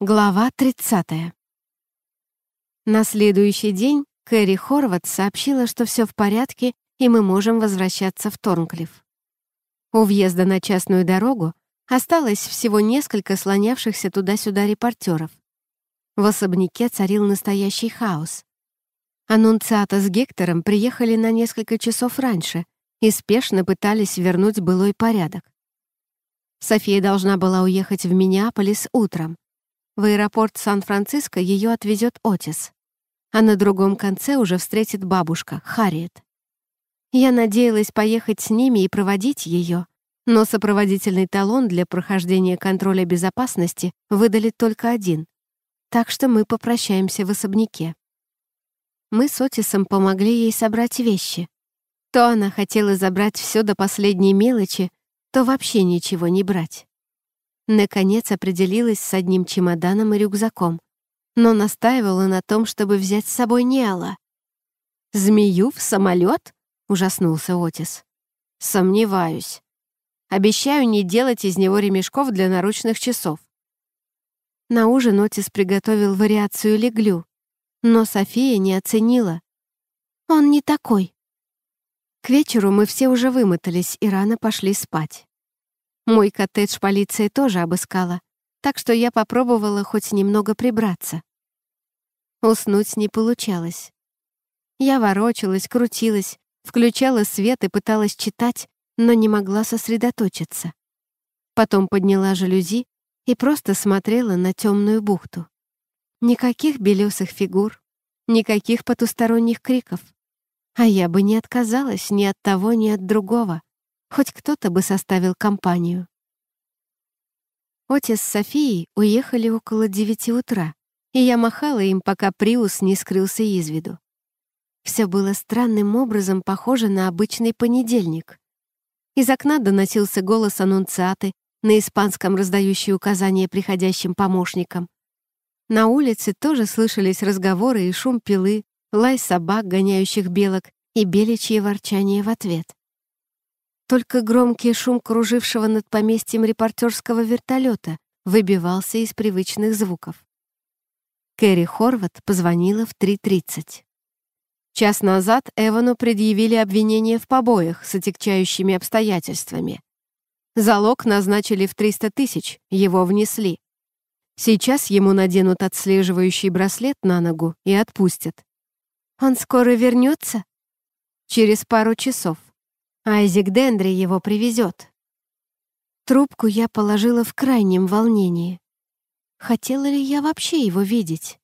Глава 30. На следующий день Кэрри Хорват сообщила, что все в порядке, и мы можем возвращаться в Торнклифф. У въезда на частную дорогу осталось всего несколько слонявшихся туда-сюда репортеров. В особняке царил настоящий хаос. Аннунциата с Гектором приехали на несколько часов раньше и спешно пытались вернуть былой порядок. София должна была уехать в Миннеаполис утром, в аэропорт Сан-Франциско ее отвезет Отис. А на другом конце уже встретит бабушка, Харриет. Я надеялась поехать с ними и проводить ее, но сопроводительный талон для прохождения контроля безопасности выдали только один. Так что мы попрощаемся в особняке. Мы с Отисом помогли ей собрать вещи. То она хотела забрать все до последней мелочи, то вообще ничего не брать. Наконец определилась с одним чемоданом и рюкзаком, но настаивала на том, чтобы взять с собой неала. «Змею в самолет? ужаснулся Отис. «Сомневаюсь. Обещаю не делать из него ремешков для наручных часов». На ужин Отис приготовил вариацию леглю, но София не оценила. «Он не такой». К вечеру мы все уже вымотались и рано пошли спать. Мой коттедж полиция тоже обыскала, так что я попробовала хоть немного прибраться. Уснуть не получалось. Я ворочалась, крутилась, включала свет и пыталась читать, но не могла сосредоточиться. Потом подняла жалюзи и просто смотрела на темную бухту. Никаких белесых фигур, никаких потусторонних криков. А я бы не отказалась ни от того, ни от другого. Хоть кто-то бы составил компанию. Отец с Софией уехали около девяти утра, и я махала им, пока Приус не скрылся из виду. Все было странным образом похоже на обычный понедельник. Из окна доносился голос аннунциаты, на испанском раздающий указания приходящим помощникам. На улице тоже слышались разговоры и шум пилы, лай собак, гоняющих белок, и беличье ворчание в ответ. Только громкий шум кружившего над поместьем репортерского вертолета выбивался из привычных звуков. Кэрри Хорват позвонила в 3.30. Час назад Эвану предъявили обвинение в побоях с отягчающими обстоятельствами. Залог назначили в 300 тысяч, его внесли. Сейчас ему наденут отслеживающий браслет на ногу и отпустят. «Он скоро вернется?» «Через пару часов». Айзек Дендри его привезет. Трубку я положила в крайнем волнении. Хотела ли я вообще его видеть?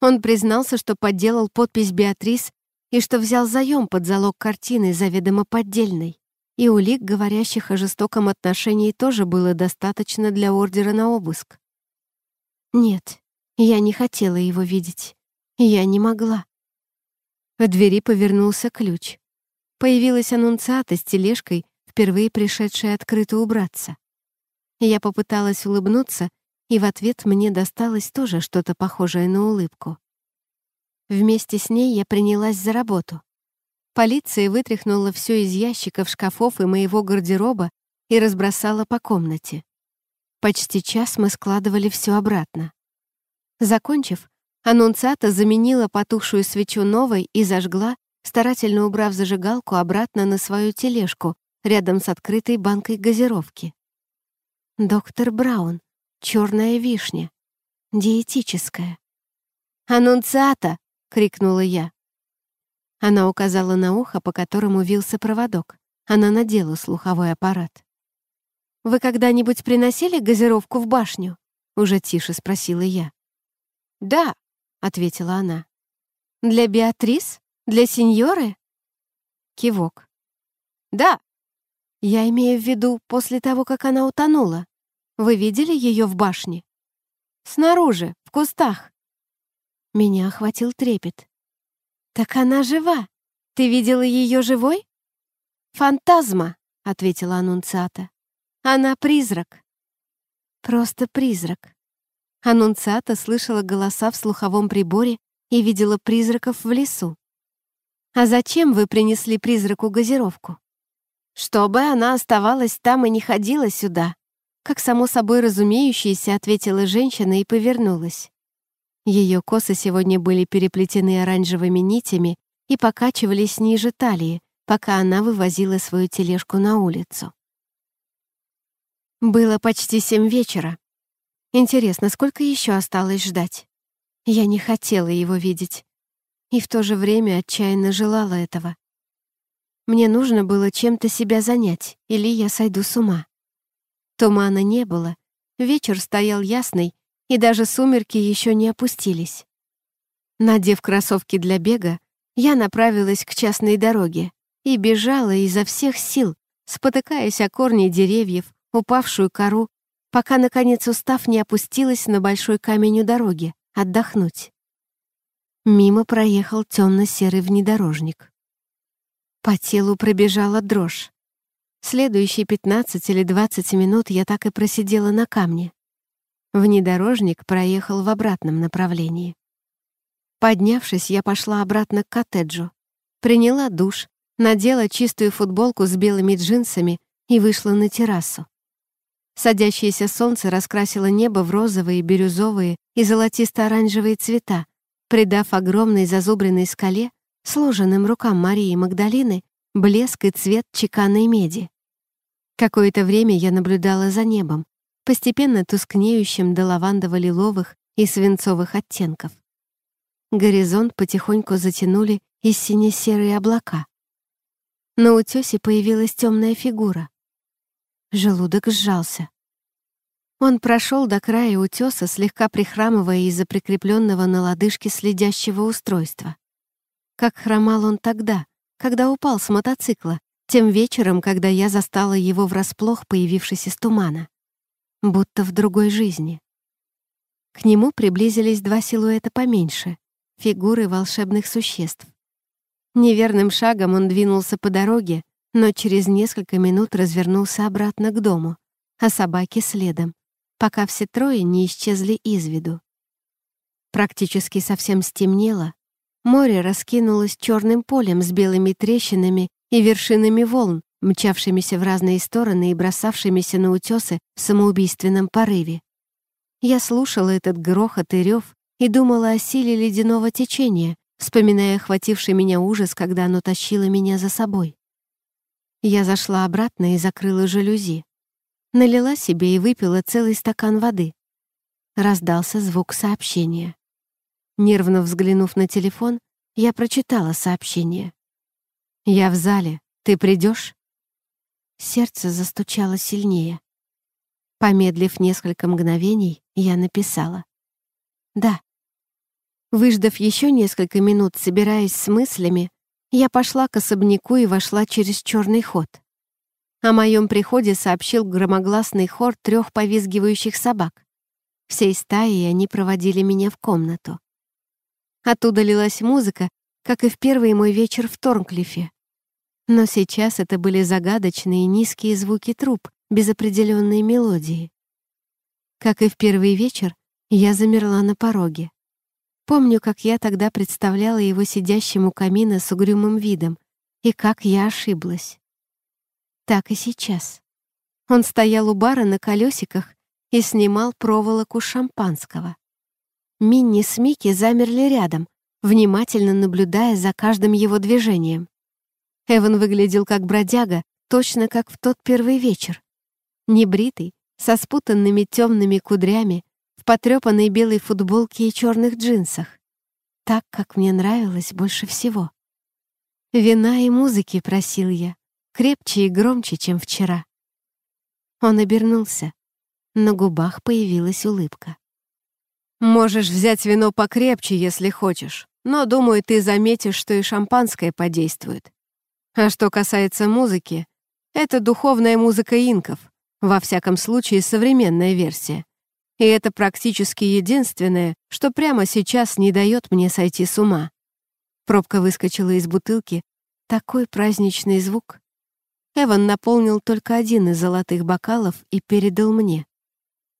Он признался, что подделал подпись Беатрис и что взял заем под залог картины, заведомо поддельной. И улик, говорящих о жестоком отношении, тоже было достаточно для ордера на обыск. Нет, я не хотела его видеть. Я не могла. В двери повернулся ключ. Появилась аннунциата с тележкой, впервые пришедшая открыто убраться. Я попыталась улыбнуться, и в ответ мне досталось тоже что-то похожее на улыбку. Вместе с ней я принялась за работу. Полиция вытряхнула все из ящиков, шкафов и моего гардероба и разбросала по комнате. Почти час мы складывали все обратно. Закончив, аннунциата заменила потухшую свечу новой и зажгла, старательно убрав зажигалку обратно на свою тележку рядом с открытой банкой газировки. «Доктор Браун. Черная вишня. Диетическая». «Аннунциата!» — крикнула я. Она указала на ухо, по которому вился проводок. Она надела слуховой аппарат. «Вы когда-нибудь приносили газировку в башню?» — уже тише спросила я. «Да», — ответила она. «Для Беатрис?» Для сеньоры? Кивок. Да. Я имею в виду после того, как она утонула. Вы видели ее в башне? Снаружи, в кустах. Меня охватил трепет. Так она жива. Ты видела ее живой? Фантазма, ответила анунциата. Она призрак. Просто призрак. Анунциата слышала голоса в слуховом приборе и видела призраков в лесу. «А зачем вы принесли призраку газировку?» «Чтобы она оставалась там и не ходила сюда», как само собой разумеющееся, ответила женщина и повернулась. Ее косы сегодня были переплетены оранжевыми нитями и покачивались ниже талии, пока она вывозила свою тележку на улицу. Было почти семь вечера. Интересно, сколько еще осталось ждать? Я не хотела его видеть и в то же время отчаянно желала этого. Мне нужно было чем-то себя занять, или я сойду с ума. Тумана не было, вечер стоял ясный, и даже сумерки еще не опустились. Надев кроссовки для бега, я направилась к частной дороге и бежала изо всех сил, спотыкаясь о корни деревьев, упавшую кору, пока, наконец, устав не опустилась на большой камень у дороги, отдохнуть. Мимо проехал темно-серый внедорожник. По телу пробежала дрожь. Следующие 15 или 20 минут я так и просидела на камне. Внедорожник проехал в обратном направлении. Поднявшись, я пошла обратно к коттеджу. Приняла душ, надела чистую футболку с белыми джинсами и вышла на террасу. Садящееся солнце раскрасило небо в розовые, бирюзовые и золотисто-оранжевые цвета, придав огромной зазубренной скале, сложенным рукам Марии Магдалины, блеск и цвет чеканной меди. Какое-то время я наблюдала за небом, постепенно тускнеющим до лавандово-лиловых и свинцовых оттенков. Горизонт потихоньку затянули из сине-серые облака. На утёсе появилась тёмная фигура. Желудок сжался. Он прошел до края утеса, слегка прихрамывая из-за прикрепленного на лодыжке следящего устройства. Как хромал он тогда, когда упал с мотоцикла, тем вечером, когда я застала его врасплох, появившись из тумана. Будто в другой жизни. К нему приблизились два силуэта поменьше — фигуры волшебных существ. Неверным шагом он двинулся по дороге, но через несколько минут развернулся обратно к дому, а собаки следом пока все трое не исчезли из виду. Практически совсем стемнело, море раскинулось черным полем с белыми трещинами и вершинами волн, мчавшимися в разные стороны и бросавшимися на утесы в самоубийственном порыве. Я слушала этот грохот и рев и думала о силе ледяного течения, вспоминая охвативший меня ужас, когда оно тащило меня за собой. Я зашла обратно и закрыла жалюзи налила себе и выпила целый стакан воды. Раздался звук сообщения. Нервно взглянув на телефон, я прочитала сообщение. «Я в зале. Ты придешь?» Сердце застучало сильнее. Помедлив несколько мгновений, я написала. «Да». Выждав еще несколько минут, собираясь с мыслями, я пошла к особняку и вошла через черный ход. О моем приходе сообщил громогласный хор трех повизгивающих собак. Всей стаей они проводили меня в комнату. Оттуда лилась музыка, как и в первый мой вечер в Торнклифе. Но сейчас это были загадочные низкие звуки труб, без определенной мелодии. Как и в первый вечер, я замерла на пороге. Помню, как я тогда представляла его сидящему у камина с угрюмым видом, и как я ошиблась. Так и сейчас. Он стоял у бара на колесиках и снимал проволоку шампанского. Минни с Микки замерли рядом, внимательно наблюдая за каждым его движением. Эван выглядел как бродяга, точно как в тот первый вечер. Небритый, со спутанными темными кудрями, в потрепанной белой футболке и черных джинсах. Так, как мне нравилось больше всего. Вина и музыки просил я крепче и громче, чем вчера. Он обернулся. На губах появилась улыбка. «Можешь взять вино покрепче, если хочешь, но, думаю, ты заметишь, что и шампанское подействует. А что касается музыки, это духовная музыка инков, во всяком случае современная версия. И это практически единственное, что прямо сейчас не дает мне сойти с ума». Пробка выскочила из бутылки. Такой праздничный звук. Эван наполнил только один из золотых бокалов и передал мне.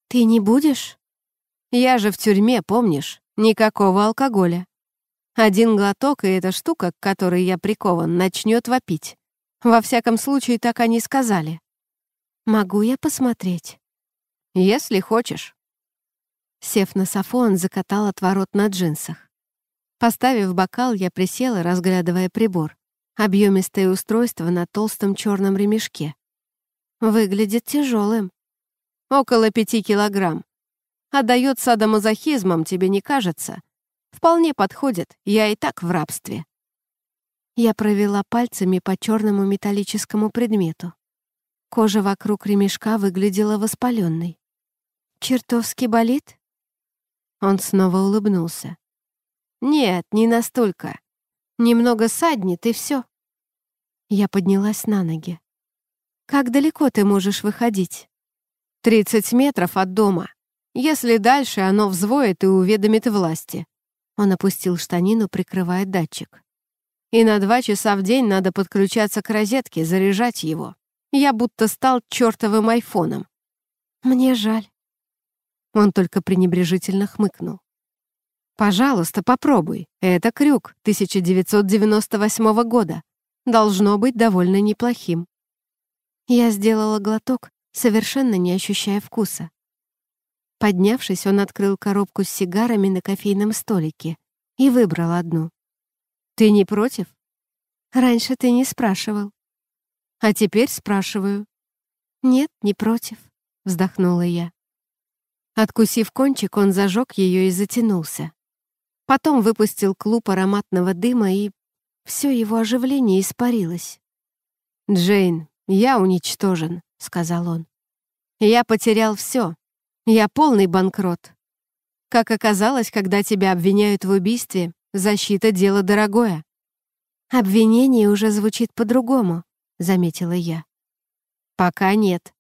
«Ты не будешь?» «Я же в тюрьме, помнишь? Никакого алкоголя. Один глоток, и эта штука, к которой я прикован, начнет вопить. Во всяком случае, так они сказали». «Могу я посмотреть?» «Если хочешь». Сев на софу, он закатал отворот на джинсах. Поставив бокал, я присела, разглядывая прибор. Объемистое устройство на толстом черном ремешке. Выглядит тяжелым. Около пяти килограмм. Отдает а садомазохизмом, тебе не кажется? Вполне подходит, я и так в рабстве. Я провела пальцами по черному металлическому предмету. Кожа вокруг ремешка выглядела воспаленной. «Чертовски болит?» Он снова улыбнулся. «Нет, не настолько. Немного саднит, и все. Я поднялась на ноги. «Как далеко ты можешь выходить?» «Тридцать метров от дома. Если дальше, оно взвоет и уведомит власти». Он опустил штанину, прикрывая датчик. «И на два часа в день надо подключаться к розетке, заряжать его. Я будто стал чертовым айфоном». «Мне жаль». Он только пренебрежительно хмыкнул. Пожалуйста, попробуй. Это крюк 1998 года. Должно быть довольно неплохим. Я сделала глоток, совершенно не ощущая вкуса. Поднявшись, он открыл коробку с сигарами на кофейном столике и выбрал одну. «Ты не против?» «Раньше ты не спрашивал». «А теперь спрашиваю». «Нет, не против», — вздохнула я. Откусив кончик, он зажег ее и затянулся. Потом выпустил клуб ароматного дыма, и все его оживление испарилось. «Джейн, я уничтожен», — сказал он. «Я потерял все. Я полный банкрот. Как оказалось, когда тебя обвиняют в убийстве, защита — дело дорогое». «Обвинение уже звучит по-другому», — заметила я. «Пока нет»,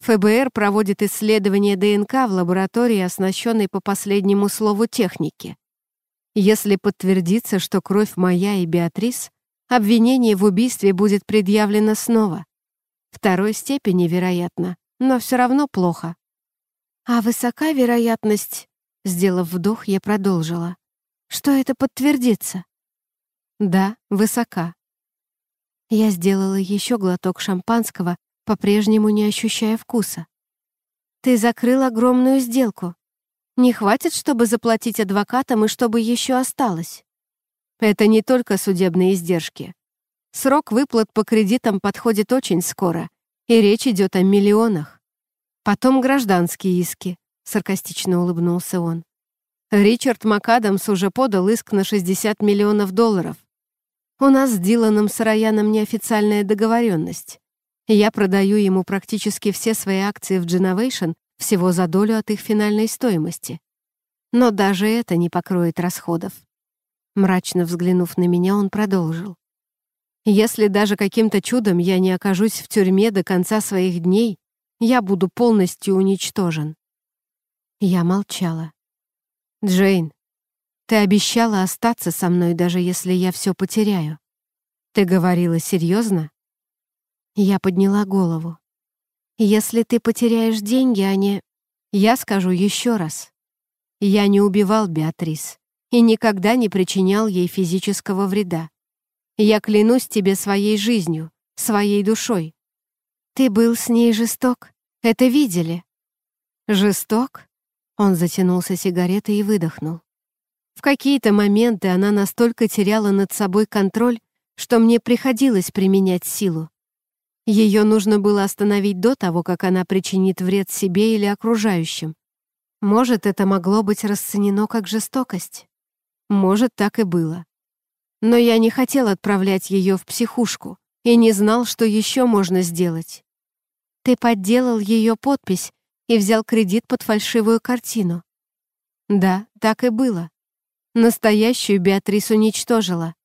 ФБР проводит исследование ДНК в лаборатории, оснащенной по последнему слову техники. Если подтвердится, что кровь моя и Беатрис, обвинение в убийстве будет предъявлено снова. Второй степени, вероятно, но все равно плохо. А высока вероятность, сделав вдох, я продолжила, что это подтвердится. Да, высока. Я сделала еще глоток шампанского, по-прежнему не ощущая вкуса. Ты закрыл огромную сделку. Не хватит, чтобы заплатить адвокатам и чтобы еще осталось. Это не только судебные издержки. Срок выплат по кредитам подходит очень скоро, и речь идет о миллионах. Потом гражданские иски, — саркастично улыбнулся он. Ричард МакАдамс уже подал иск на 60 миллионов долларов. У нас с Диланом Сараяном неофициальная договоренность. Я продаю ему практически все свои акции в Genovation всего за долю от их финальной стоимости. Но даже это не покроет расходов. Мрачно взглянув на меня, он продолжил. «Если даже каким-то чудом я не окажусь в тюрьме до конца своих дней, я буду полностью уничтожен». Я молчала. «Джейн, ты обещала остаться со мной, даже если я все потеряю. Ты говорила серьезно?» Я подняла голову. Если ты потеряешь деньги, они... Я скажу еще раз. Я не убивал Беатрис и никогда не причинял ей физического вреда. Я клянусь тебе своей жизнью, своей душой. Ты был с ней жесток. Это видели. Жесток? Он затянулся сигаретой и выдохнул. В какие-то моменты она настолько теряла над собой контроль, что мне приходилось применять силу. Ее нужно было остановить до того, как она причинит вред себе или окружающим. Может, это могло быть расценено как жестокость. Может, так и было. Но я не хотел отправлять ее в психушку и не знал, что еще можно сделать. Ты подделал ее подпись и взял кредит под фальшивую картину. Да, так и было. Настоящую Беатрис уничтожила.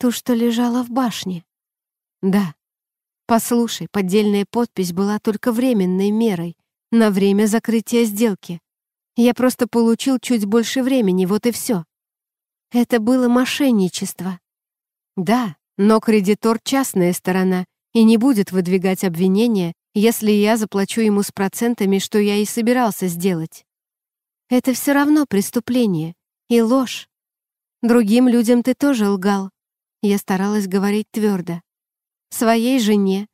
Ту, что лежала в башне. Да. Послушай, поддельная подпись была только временной мерой, на время закрытия сделки. Я просто получил чуть больше времени, вот и все. Это было мошенничество. Да, но кредитор — частная сторона и не будет выдвигать обвинения, если я заплачу ему с процентами, что я и собирался сделать. Это все равно преступление и ложь. Другим людям ты тоже лгал. Я старалась говорить твердо своей жене,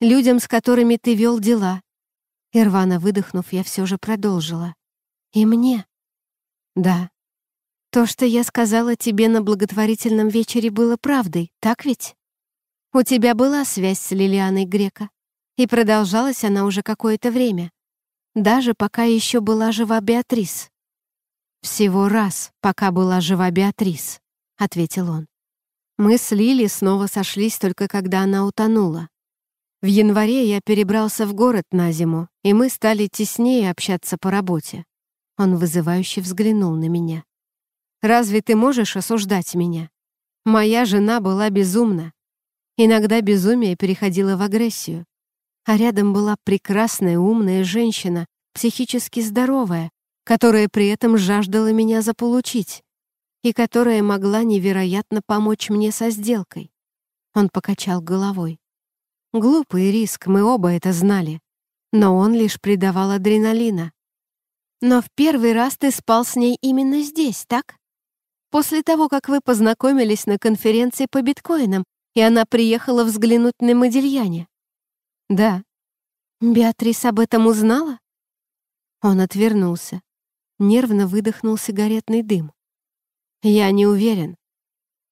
людям, с которыми ты вел дела. Ирвана выдохнув, я все же продолжила. И мне. Да. То, что я сказала тебе на благотворительном вечере, было правдой, так ведь? У тебя была связь с Лилианой Грека, и продолжалась она уже какое-то время, даже пока еще была жива Беатрис. «Всего раз, пока была жива Беатрис», — ответил он. Мы с Лили снова сошлись только когда она утонула. В январе я перебрался в город на зиму, и мы стали теснее общаться по работе. Он вызывающе взглянул на меня. «Разве ты можешь осуждать меня? Моя жена была безумна. Иногда безумие переходило в агрессию. А рядом была прекрасная, умная женщина, психически здоровая, которая при этом жаждала меня заполучить и которая могла невероятно помочь мне со сделкой. Он покачал головой. Глупый риск, мы оба это знали. Но он лишь придавал адреналина. Но в первый раз ты спал с ней именно здесь, так? После того, как вы познакомились на конференции по биткоинам, и она приехала взглянуть на Модельяне. Да. Беатрис об этом узнала? Он отвернулся. Нервно выдохнул сигаретный дым. Я не уверен.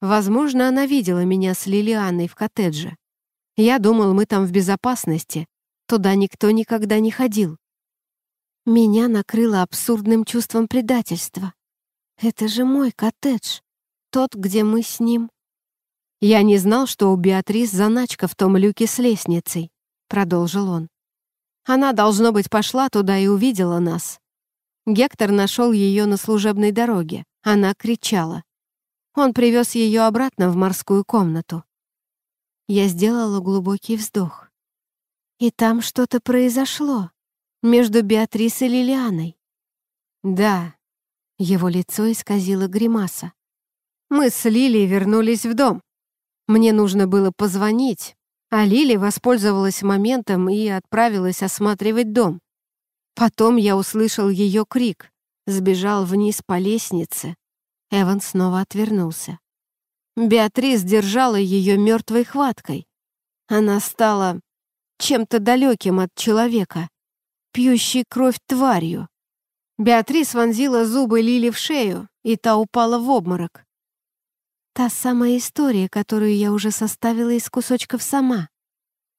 Возможно, она видела меня с Лилианой в коттедже. Я думал, мы там в безопасности. Туда никто никогда не ходил. Меня накрыло абсурдным чувством предательства. Это же мой коттедж. Тот, где мы с ним. Я не знал, что у Беатрис заначка в том люке с лестницей, продолжил он. Она, должно быть, пошла туда и увидела нас. Гектор нашел ее на служебной дороге. Она кричала. Он привез ее обратно в морскую комнату. Я сделала глубокий вздох. И там что-то произошло между Беатрисой и Лилианой. Да, его лицо исказило гримаса. Мы с Лили вернулись в дом. Мне нужно было позвонить, а Лили воспользовалась моментом и отправилась осматривать дом. Потом я услышал ее крик сбежал вниз по лестнице, Эван снова отвернулся. Беатрис держала ее мертвой хваткой. Она стала чем-то далеким от человека, пьющей кровь тварью. Беатрис вонзила зубы Лили в шею, и та упала в обморок. Та самая история, которую я уже составила из кусочков сама.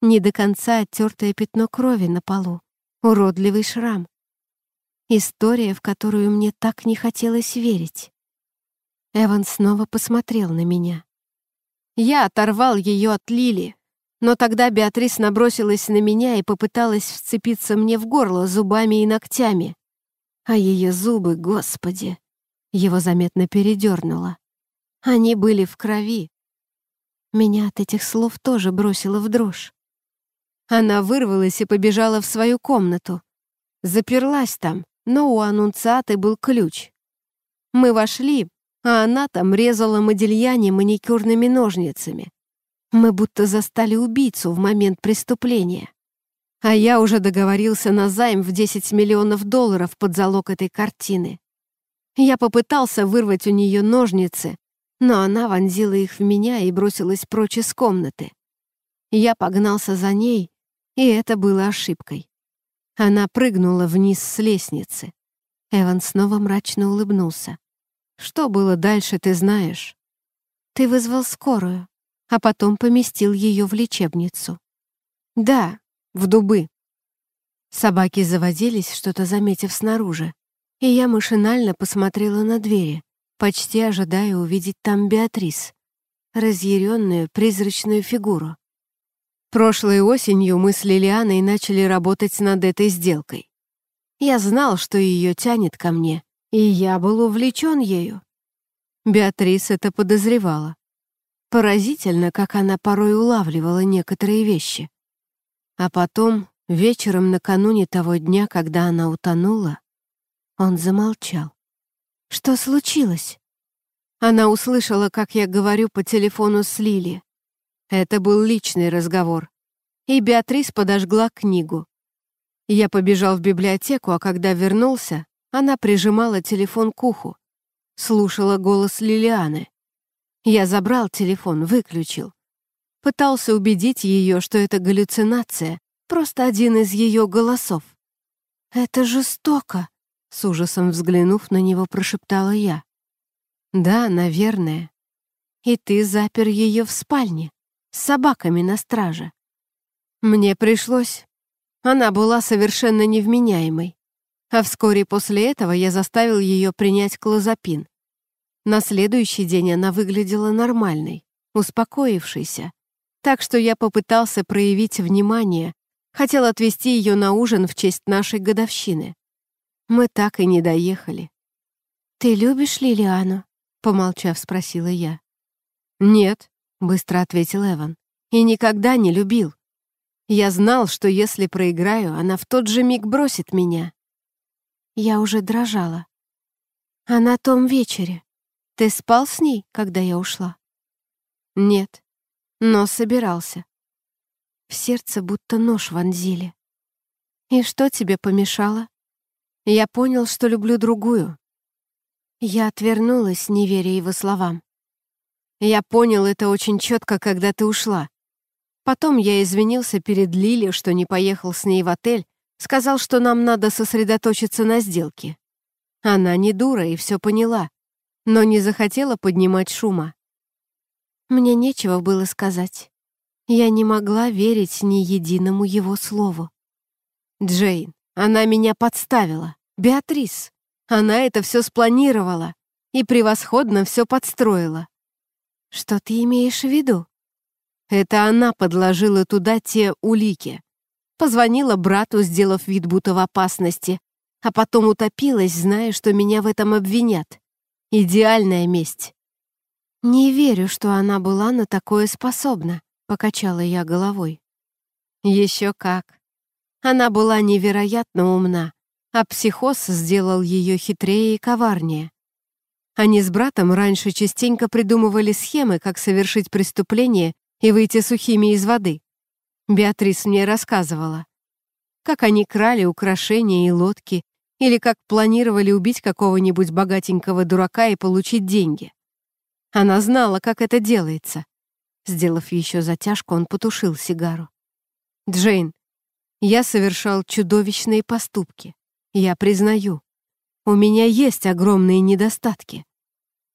Не до конца оттертое пятно крови на полу, уродливый шрам. История, в которую мне так не хотелось верить. Эван снова посмотрел на меня. Я оторвал ее от Лили, но тогда Беатрис набросилась на меня и попыталась вцепиться мне в горло зубами и ногтями. А ее зубы, господи, его заметно передернуло. Они были в крови. Меня от этих слов тоже бросило в дрожь. Она вырвалась и побежала в свою комнату. Заперлась там, но у аннунциаты был ключ. Мы вошли, а она там резала модельяне маникюрными ножницами. Мы будто застали убийцу в момент преступления. А я уже договорился на займ в 10 миллионов долларов под залог этой картины. Я попытался вырвать у нее ножницы, но она вонзила их в меня и бросилась прочь из комнаты. Я погнался за ней, и это было ошибкой. Она прыгнула вниз с лестницы. Эван снова мрачно улыбнулся. «Что было дальше, ты знаешь?» «Ты вызвал скорую, а потом поместил ее в лечебницу». «Да, в дубы». Собаки заводились, что-то заметив снаружи, и я машинально посмотрела на двери, почти ожидая увидеть там Беатрис, разъяренную призрачную фигуру. Прошлой осенью мы с Лилианой начали работать над этой сделкой. Я знал, что ее тянет ко мне, и я был увлечен ею. Беатрис это подозревала. Поразительно, как она порой улавливала некоторые вещи. А потом, вечером накануне того дня, когда она утонула, он замолчал. «Что случилось?» Она услышала, как я говорю по телефону с Лили. Это был личный разговор. И Беатрис подожгла книгу. Я побежал в библиотеку, а когда вернулся, она прижимала телефон к уху. Слушала голос Лилианы. Я забрал телефон, выключил. Пытался убедить ее, что это галлюцинация, просто один из ее голосов. «Это жестоко», — с ужасом взглянув на него, прошептала я. «Да, наверное. И ты запер ее в спальне» с собаками на страже. Мне пришлось. Она была совершенно невменяемой. А вскоре после этого я заставил ее принять клозапин. На следующий день она выглядела нормальной, успокоившейся. Так что я попытался проявить внимание, хотел отвезти ее на ужин в честь нашей годовщины. Мы так и не доехали. «Ты любишь Лилиану?» — помолчав, спросила я. «Нет», — быстро ответил Эван. «И никогда не любил. Я знал, что если проиграю, она в тот же миг бросит меня». Я уже дрожала. «А на том вечере? Ты спал с ней, когда я ушла?» «Нет, но собирался». В сердце будто нож вонзили. «И что тебе помешало?» «Я понял, что люблю другую». Я отвернулась, не веря его словам. Я понял это очень четко, когда ты ушла. Потом я извинился перед Лили, что не поехал с ней в отель, сказал, что нам надо сосредоточиться на сделке. Она не дура и все поняла, но не захотела поднимать шума. Мне нечего было сказать. Я не могла верить ни единому его слову. «Джейн, она меня подставила. Беатрис, она это все спланировала и превосходно все подстроила. «Что ты имеешь в виду?» Это она подложила туда те улики. Позвонила брату, сделав вид, будто в опасности, а потом утопилась, зная, что меня в этом обвинят. Идеальная месть. «Не верю, что она была на такое способна», — покачала я головой. «Еще как. Она была невероятно умна, а психоз сделал ее хитрее и коварнее. Они с братом раньше частенько придумывали схемы, как совершить преступление и выйти сухими из воды. Беатрис мне рассказывала, как они крали украшения и лодки, или как планировали убить какого-нибудь богатенького дурака и получить деньги. Она знала, как это делается. Сделав еще затяжку, он потушил сигару. «Джейн, я совершал чудовищные поступки. Я признаю, у меня есть огромные недостатки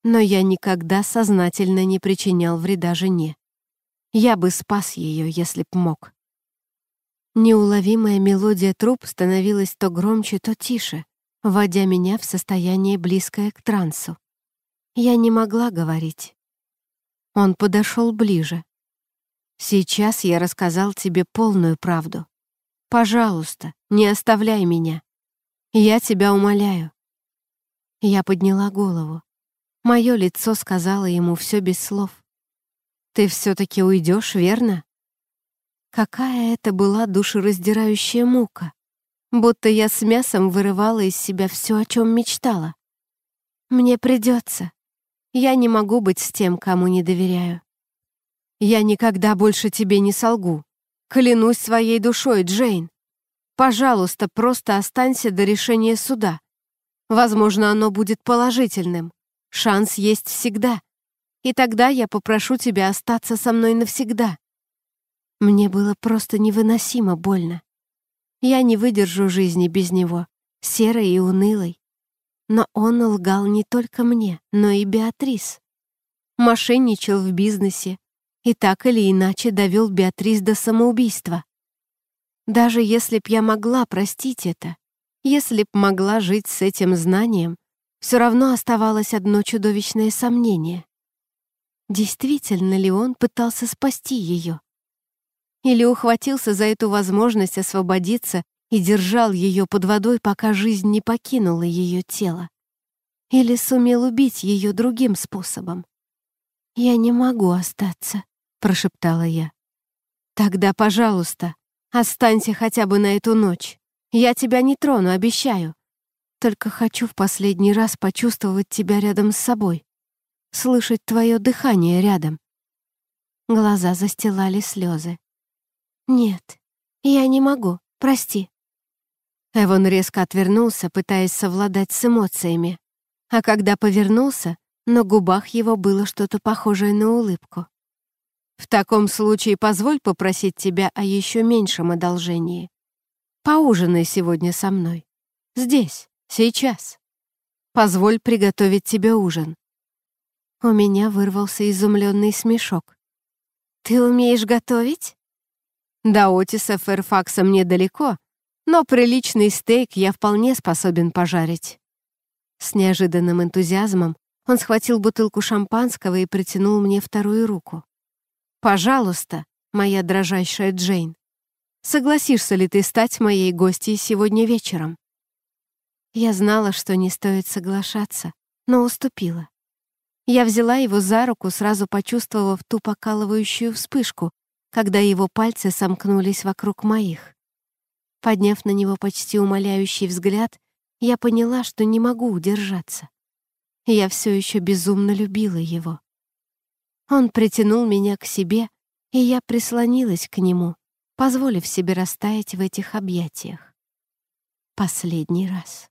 но я никогда сознательно не причинял вреда жене. Я бы спас ее, если б мог. Неуловимая мелодия труб становилась то громче, то тише, вводя меня в состояние, близкое к трансу. Я не могла говорить. Он подошел ближе. «Сейчас я рассказал тебе полную правду. Пожалуйста, не оставляй меня. Я тебя умоляю». Я подняла голову. Мое лицо сказала ему все без слов. «Ты все-таки уйдешь, верно?» Какая это была душераздирающая мука, будто я с мясом вырывала из себя все, о чем мечтала. «Мне придется. Я не могу быть с тем, кому не доверяю». «Я никогда больше тебе не солгу. Клянусь своей душой, Джейн. Пожалуйста, просто останься до решения суда. Возможно, оно будет положительным. Шанс есть всегда. И тогда я попрошу тебя остаться со мной навсегда. Мне было просто невыносимо больно. Я не выдержу жизни без него, серой и унылой. Но он лгал не только мне, но и Беатрис. Мошенничал в бизнесе и так или иначе довел Беатрис до самоубийства. Даже если б я могла простить это, если б могла жить с этим знанием, все равно оставалось одно чудовищное сомнение. Действительно ли он пытался спасти ее? Или ухватился за эту возможность освободиться и держал ее под водой, пока жизнь не покинула ее тело? Или сумел убить ее другим способом? «Я не могу остаться», — прошептала я. «Тогда, пожалуйста, останься хотя бы на эту ночь. Я тебя не трону, обещаю», только хочу в последний раз почувствовать тебя рядом с собой, слышать твое дыхание рядом». Глаза застилали слезы. «Нет, я не могу, прости». Эван резко отвернулся, пытаясь совладать с эмоциями. А когда повернулся, на губах его было что-то похожее на улыбку. «В таком случае позволь попросить тебя о еще меньшем одолжении. Поужинай сегодня со мной. Здесь». Сейчас. Позволь приготовить тебе ужин». У меня вырвался изумленный смешок. «Ты умеешь готовить?» «До Отиса Ферфакса мне далеко, но приличный стейк я вполне способен пожарить». С неожиданным энтузиазмом он схватил бутылку шампанского и протянул мне вторую руку. «Пожалуйста, моя дрожащая Джейн, согласишься ли ты стать моей гостьей сегодня вечером?» Я знала, что не стоит соглашаться, но уступила. Я взяла его за руку, сразу почувствовав ту покалывающую вспышку, когда его пальцы сомкнулись вокруг моих. Подняв на него почти умоляющий взгляд, я поняла, что не могу удержаться. Я все еще безумно любила его. Он притянул меня к себе, и я прислонилась к нему, позволив себе растаять в этих объятиях. Последний раз.